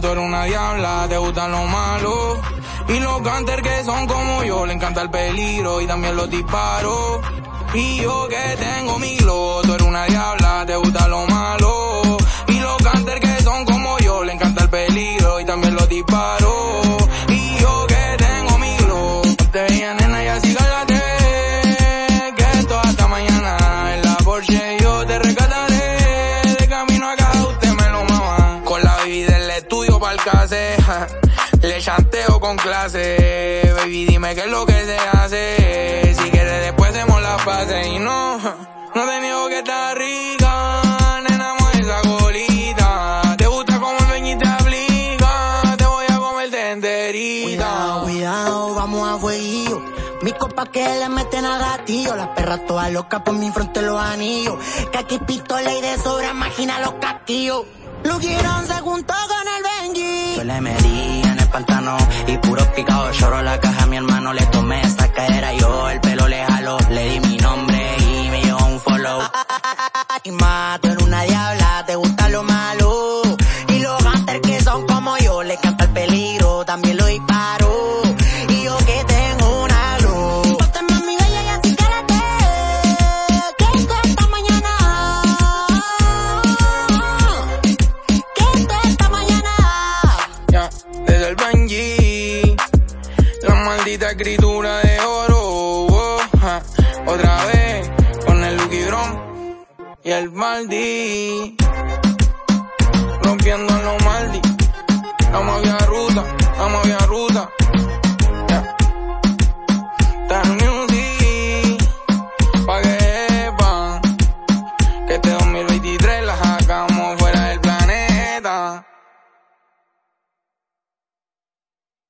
tú eres una diabla, te gustan los malos. Y los canter que son como yo, le encanta el peligro y también los disparos. Y yo que tengo mi globo, tú eres una diabla, te gusta lo malo. Y los canter que son como yo, le encanta el peligro y también los disparos. Y yo que tengo mi globo, te veía nena y así cállate. Que esto hasta mañana en la Porsche Le chanteo con clase. Baby, dime qué es lo que se hace. Si quieres después hacemos la fase. Y no, no te niego que estás rica. Nena, esa colita. Te gusta como el y te aplica. Te voy a comer de enterita. Cuidado, cuidado, vamos a fueguillo. Mis copas que le meten a gatillo. Las perras todas locas por mi frente los anillos. Que aquí pistola y de sobra, imagina los casquillos. Lo quieren se juntó con el Benji. Yo le metí en el pantano y puro picado. Lloro la caja a mi hermano le tomé esa cadera. Yo el pelo le jalo le di mi nombre y me llevó un follow. Y más, tú maldita escritura de oro. oh. Otra vez con el Lucky Bron y el Maldi. Rompiendo en los Maldi. Vamos a